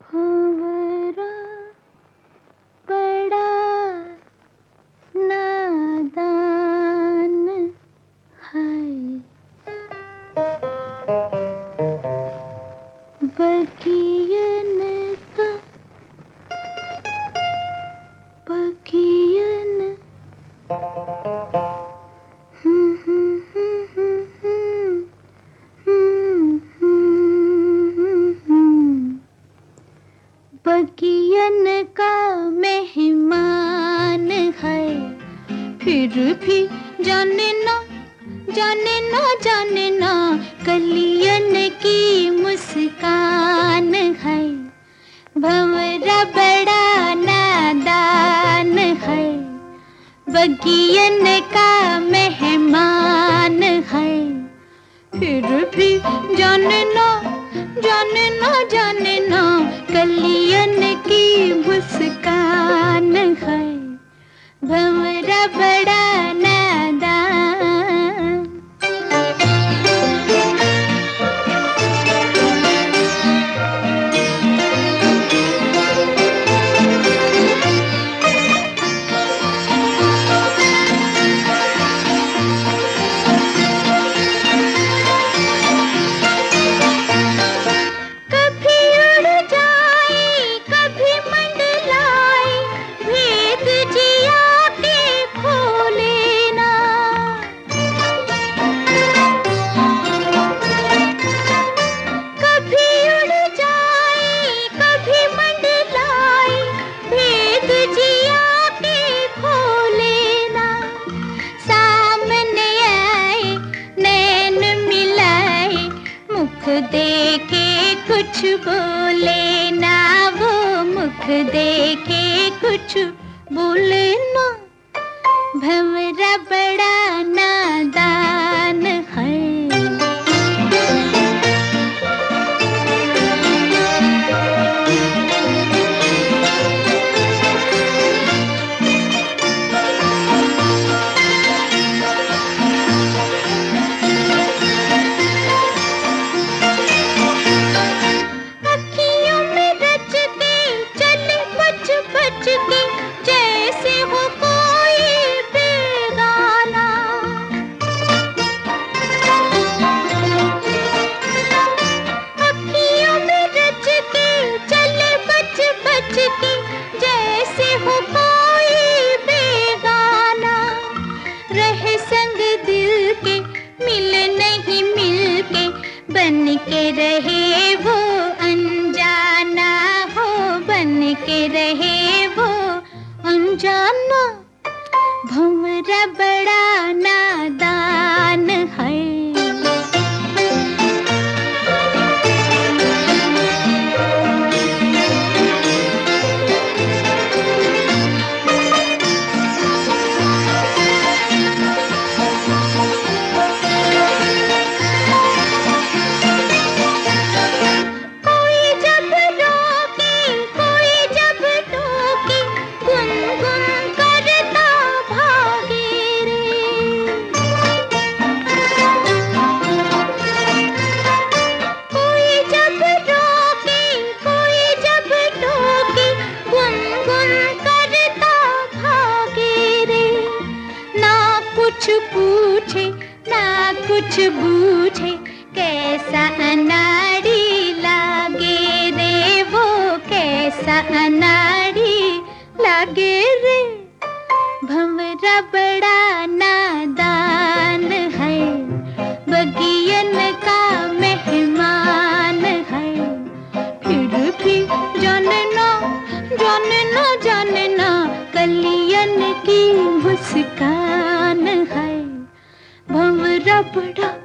भंवरा फिर भी जाने ना जाने ना जाने ना, कलियन की मुस्कान है। भंवरा बड़ा नादान है। बगियन का मेहमान है। फिर भी जाने ना जाने ना जाने ना, कलियन की मुस्कान है। भंवरा बड़ा देखे कुछ बोले ना वो मुख देखे कुछ बोले ना। भंवरा बड़ा नादान बन के रहे वो अनजाना हो, बन के रहे वो अनजाना। भूमरा बड़ा नादान है। कुछ बूझे, कैसा अनाड़ी लागे रे, वो कैसा अनाड़ी लागे रे। भंवरा बड़ा नादान है, बगियन का मेहमान है। फिर भी जाने ना जाने ना जाने ना कलियन की मुस्कान। बड़ा